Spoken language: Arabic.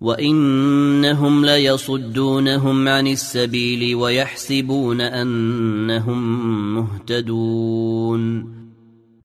وانهم ليصدونهم عن السبيل ويحسبون انهم مهتدون